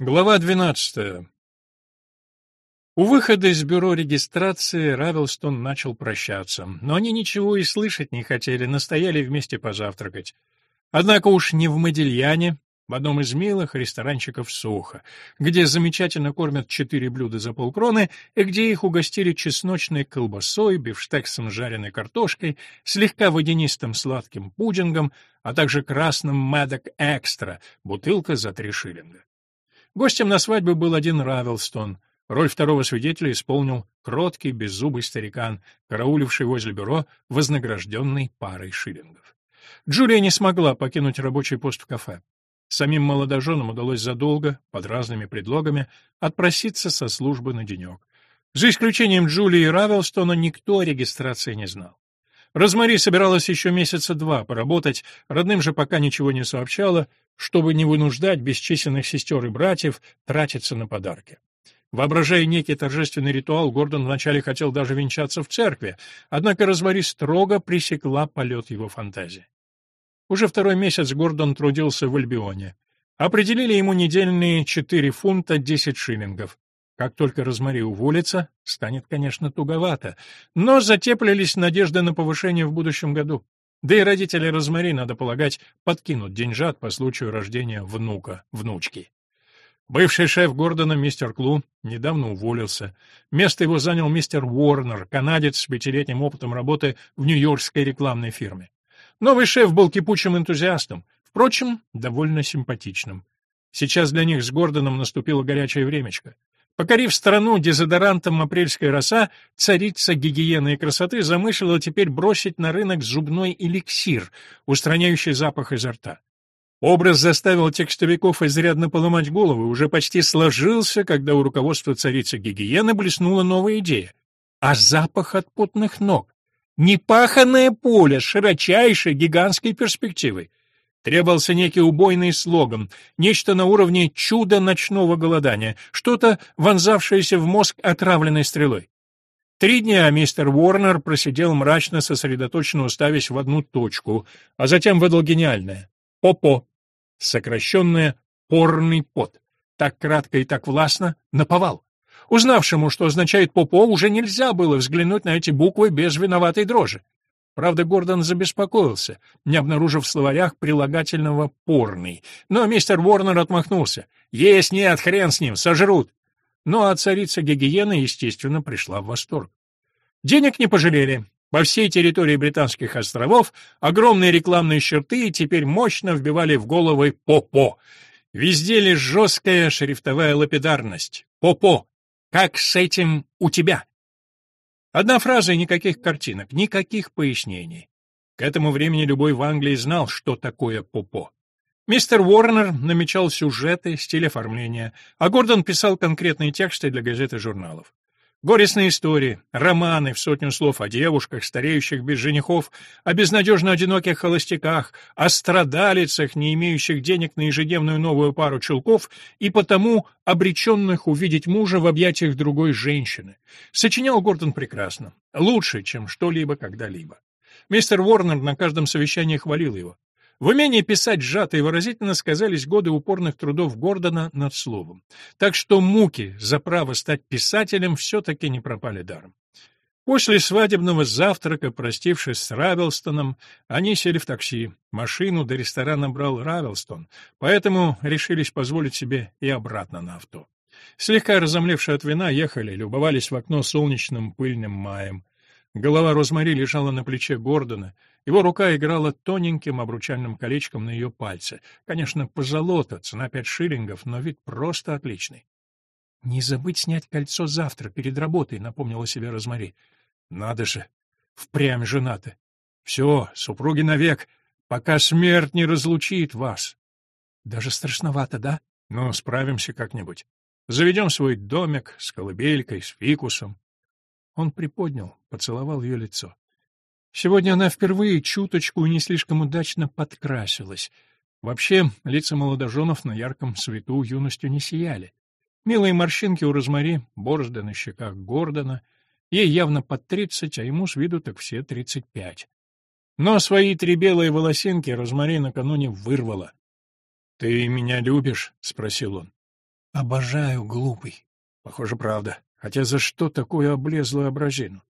Глава 12. У выхода из бюро регистрации Равелстон начал прощаться, но они ничего и слышать не хотели, настояли вместе позавтракать. Однако уж не в Модильяне, в одном из милых ресторанчиков Сухо, где замечательно кормят четыре блюда за полкроны и где их угостили чесночной колбасой, бифштексом с жареной картошкой, слегка водянистым сладким пудингом, а также красным Мэддок Экстра, бутылка за три шиллинга. Гостем на свадьбе был один Равелстон. Роль второго свидетеля исполнил кроткий, беззубый старикан, карауливший возле бюро, вознагражденный парой шиллингов. Джулия не смогла покинуть рабочий пост в кафе. Самим молодоженам удалось задолго, под разными предлогами, отпроситься со службы на денек. За исключением Джулии и Равелстона никто о регистрации не знал. Розмари собиралась еще месяца два поработать, родным же пока ничего не сообщала, чтобы не вынуждать бесчисленных сестер и братьев тратиться на подарки. Воображая некий торжественный ритуал, Гордон вначале хотел даже венчаться в церкви, однако Розмари строго пресекла полет его фантазии. Уже второй месяц Гордон трудился в Альбионе. Определили ему недельные 4 фунта 10 шиллингов. Как только Розмари уволится, станет, конечно, туговато, но затеплились надежды на повышение в будущем году. Да и родители Розмари, надо полагать, подкинут деньжат по случаю рождения внука, внучки. Бывший шеф Гордона, мистер Клу, недавно уволился. Место его занял мистер Уорнер, канадец с пятилетним опытом работы в нью-йоркской рекламной фирме. Новый шеф был кипучим энтузиастом, впрочем, довольно симпатичным. Сейчас для них с Гордоном наступило горячее времечко. Покорив страну дезодорантом апрельская роса, царица гигиены и красоты замыслила теперь бросить на рынок зубной эликсир, устраняющий запах изо рта. Образ заставил текстовиков изрядно поломать головы, уже почти сложился, когда у руководства царицы гигиены блеснула новая идея. А запах от потных ног. Непаханное поле с широчайшей гигантской перспективой. Требовался некий убойный слоган, нечто на уровне чуда ночного голодания, что-то, вонзавшееся в мозг отравленной стрелой. Три дня мистер Уорнер просидел мрачно сосредоточенно уставясь в одну точку, а затем выдал гениальное — «Попо», сокращенное «порный пот». Так кратко и так властно — наповал. Узнавшему, что означает «попо», уже нельзя было взглянуть на эти буквы без виноватой дрожи. Правда, Гордон забеспокоился, не обнаружив в словарях прилагательного «порный». Но мистер Уорнер отмахнулся. «Есть нет, хрен с ним, сожрут!» Ну а царица Гигиена, естественно, пришла в восторг. Денег не пожалели. По всей территории Британских островов огромные рекламные щиты теперь мощно вбивали в головы «По-по». Везде лишь жесткая шрифтовая лапидарность. «По-по». Как с этим у тебя? Одна фраза и никаких картинок, никаких пояснений. К этому времени любой в Англии знал, что такое попо. Мистер Уорнер намечал сюжеты, стиль оформления, а Гордон писал конкретные тексты для газет и журналов. Горестные истории, романы в сотню слов о девушках, стареющих без женихов, о безнадежно одиноких холостяках, о страдалицах, не имеющих денег на ежедневную новую пару чулков и потому обреченных увидеть мужа в объятиях другой женщины. Сочинял Гордон прекрасно, лучше, чем что-либо когда-либо. Мистер Уорнер на каждом совещании хвалил его. В умении писать сжато и выразительно сказались годы упорных трудов Гордона над словом. Так что муки за право стать писателем все-таки не пропали даром. После свадебного завтрака, простившись с Равелстоном, они сели в такси. Машину до ресторана брал Равелстон, поэтому решились позволить себе и обратно на авто. Слегка разомлевшие от вина, ехали, любовались в окно солнечным пыльным маем. Голова Розмари лежала на плече Гордона, его рука играла тоненьким обручальным колечком на ее пальце. Конечно, позолота, цена пять шиллингов, но вид просто отличный. «Не забыть снять кольцо завтра, перед работой», — напомнила себе Розмари. «Надо же! Впрямь женаты! Все, супруги навек, пока смерть не разлучит вас!» «Даже страшновато, да?» «Ну, справимся как-нибудь. Заведем свой домик с колыбелькой, с фикусом». Он приподнял, поцеловал ее лицо. Сегодня она впервые чуточку и не слишком удачно подкрасилась. Вообще, лица молодоженов на ярком свету юностью не сияли. Милые морщинки у Розмари, борозды на щеках Гордона. Ей явно под тридцать, а ему с виду так все тридцать пять. Но свои три белые волосинки Розмари накануне вырвала. — Ты меня любишь? — спросил он. Обожаю, глупый. Похоже, правда. Хотя за что такую облезлую образину?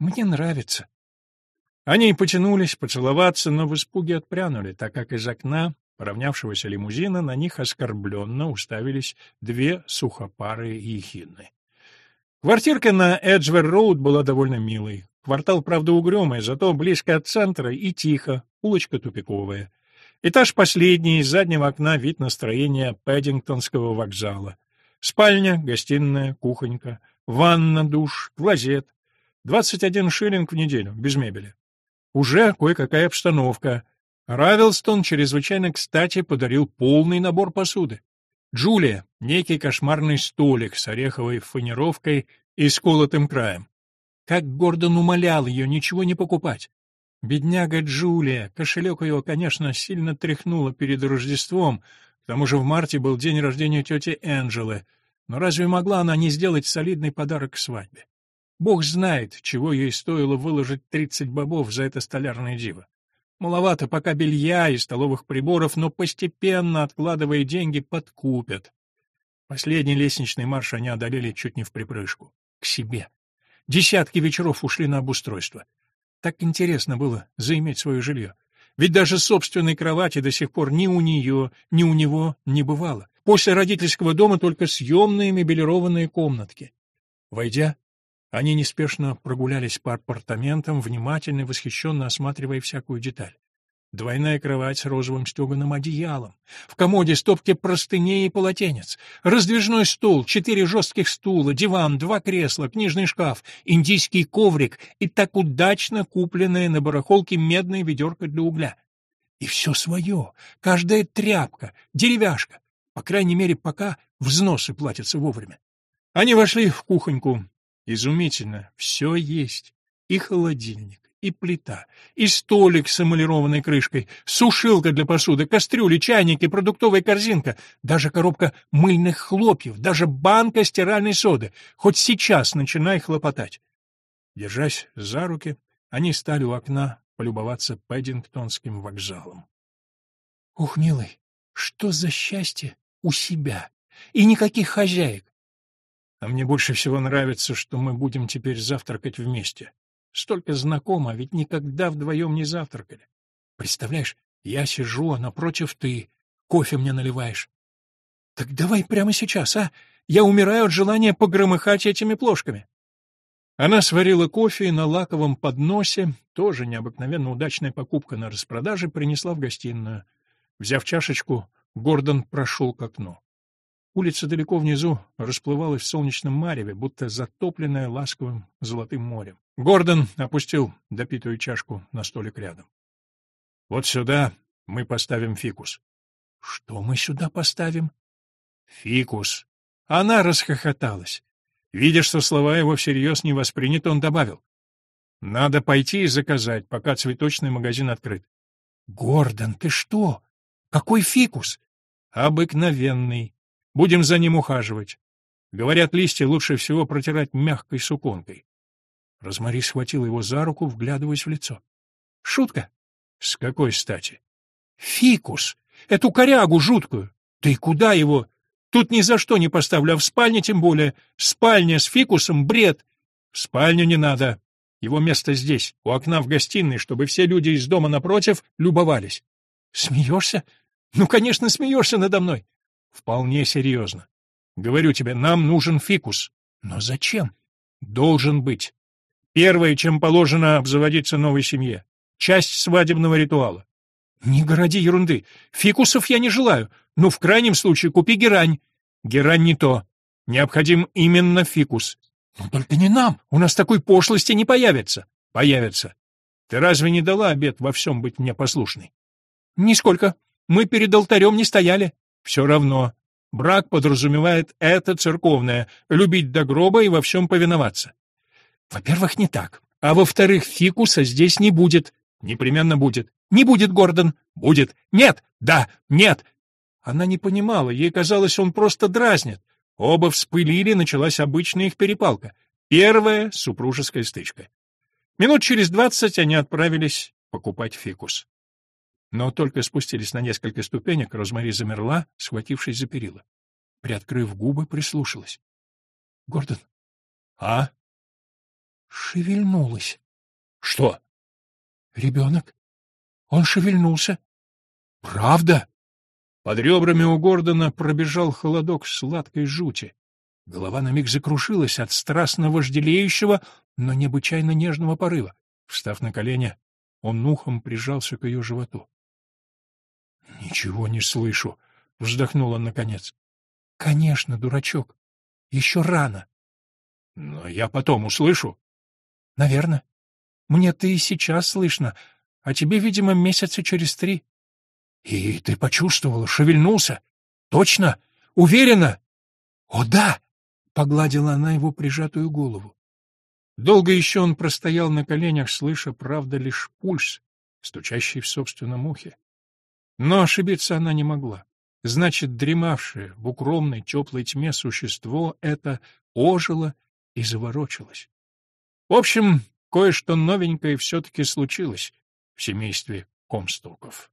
Мне нравится. Они потянулись поцеловаться, но в испуге отпрянули, так как из окна поравнявшегося лимузина на них оскорбленно уставились две сухопарые ехидны. Квартирка на Эджвер-Роуд была довольно милой. Квартал, правда, угрюмый, зато близко от центра и тихо, улочка тупиковая. Этаж последний, из заднего окна вид на строение Пэддингтонского вокзала. Спальня, гостиная, кухонька, ванна, душ, клозет. 21 шиллинг в неделю, без мебели. Уже кое-какая обстановка. Равилстон чрезвычайно кстати подарил полный набор посуды. Джулия — некий кошмарный столик с ореховой фанеровкой и сколотым краем. Как Гордон умолял ее ничего не покупать. Бедняга Джулия, кошелек ее, конечно, сильно тряхнуло перед Рождеством, к тому же в марте был день рождения тети Энджелы, но разве могла она не сделать солидный подарок к свадьбе? Бог знает, чего ей стоило выложить тридцать бобов за это столярное диво. Маловато пока белья и столовых приборов, но постепенно, откладывая деньги, подкупят. Последний лестничный марш они одолели чуть не в припрыжку. К себе. Десятки вечеров ушли на обустройство. Так интересно было заиметь свое жилье. Ведь даже собственной кровати до сих пор ни у нее, ни у него не бывало. После родительского дома только съемные мебелированные комнатки. Войдя, они неспешно прогулялись по апартаментам, внимательно и восхищенно осматривая всякую деталь. Двойная кровать с розовым стеганым одеялом. В комоде стопки простыней и полотенец. Раздвижной стол, четыре жестких стула, диван, два кресла, книжный шкаф, индийский коврик и так удачно купленная на барахолке медная ведерко для угля. И все свое, каждая тряпка, деревяшка. По крайней мере, пока взносы платятся вовремя. Они вошли в кухоньку, Изумительно, все есть. И холодильник, и плита, и столик с эмалированной крышкой, сушилка для посуды, кастрюли, чайники, продуктовая корзинка, даже коробка мыльных хлопьев, даже банка стиральной соды. Хоть сейчас начинай хлопотать. Держась за руки, они стали у окна полюбоваться Пэддингтонским вокзалом. «Ух, милый, что за счастье у себя! И никаких хозяек! А мне больше всего нравится, что мы будем теперь завтракать вместе. Столько знакомо, а ведь никогда вдвоем не завтракали. Представляешь, я сижу, а напротив ты. Кофе мне наливаешь. Так давай прямо сейчас, а? Я умираю от желания погромыхать этими плошками. Она сварила кофе и на лаковом подносе, тоже необыкновенно удачная покупка на распродаже, принесла в гостиную. Взяв чашечку, Гордон прошел к окну. Улица далеко внизу расплывалась в солнечном мареве, будто затопленная ласковым золотым морем. Гордон опустил допитую чашку на столик рядом. «Вот сюда мы поставим фикус». «Что мы сюда поставим?» «Фикус». Она расхохоталась. Видя, что слова его всерьез не восприняты, он добавил. «Надо пойти и заказать, пока цветочный магазин открыт». «Гордон, ты что? Какой фикус?» «Обыкновенный. Будем за ним ухаживать. Говорят, листья лучше всего протирать мягкой суконкой. Розмари схватила его за руку, вглядываясь в лицо. Шутка? С какой стати? Фикус! Эту корягу жуткую! Ты куда его? Тут ни за что не поставлю, а в спальне тем более. Спальня с фикусом — бред. В спальню не надо. Его место здесь, у окна в гостиной, чтобы все люди из дома напротив любовались. Смеешься? Ну, конечно, смеешься надо мной. Вполне серьезно. Говорю тебе, нам нужен фикус. Но зачем? Должен быть. Первое, чем положено обзаводиться новой семье. Часть свадебного ритуала. Не городи ерунды. Фикусов я не желаю. Но в крайнем случае купи герань. Герань не то. Необходим именно фикус. Но только не нам. У нас такой пошлости не появится. Появится. Ты разве не дала обет во всем быть мне послушной? Нисколько. Мы перед алтарем не стояли. Все равно. Брак подразумевает это церковное — любить до гроба и во всем повиноваться. Во-первых, не так. А во-вторых, фикуса здесь не будет. Непременно будет. Не будет, Гордон. Будет. Нет. Да. Нет. Она не понимала. Ей казалось, он просто дразнит. Оба вспылили, началась обычная их перепалка. Первая — супружеская стычка. Минут через двадцать они отправились покупать фикус. Но только спустились на несколько ступенек, Розмари замерла, схватившись за перила. приоткрыв губы, прислушалась. — Гордон. — А? Шевельнулась. — Что? — Ребенок. Он шевельнулся. — Правда? Под ребрами у Гордона пробежал холодок сладкой жути. Голова на миг закрушилась от страстно вожделеющего, но необычайно нежного порыва. Встав на колени, он ухом прижался к ее животу. — Ничего не слышу, — вздохнул он наконец. — Конечно, дурачок. Еще рано. — Но я потом услышу. — Наверно. Мне-то и сейчас слышно, а тебе, видимо, месяца через три. — И ты почувствовала, шевельнулся? Точно? Уверена? — О, да! — погладила она его прижатую голову. Долго еще он простоял на коленях, слыша, правда, лишь пульс, стучащий в собственном ухе. Но ошибиться она не могла. Значит, дремавшее в укромной теплой тьме существо это ожило и заворочилось. В общем, кое-что новенькое все-таки случилось в семействе Комстоков.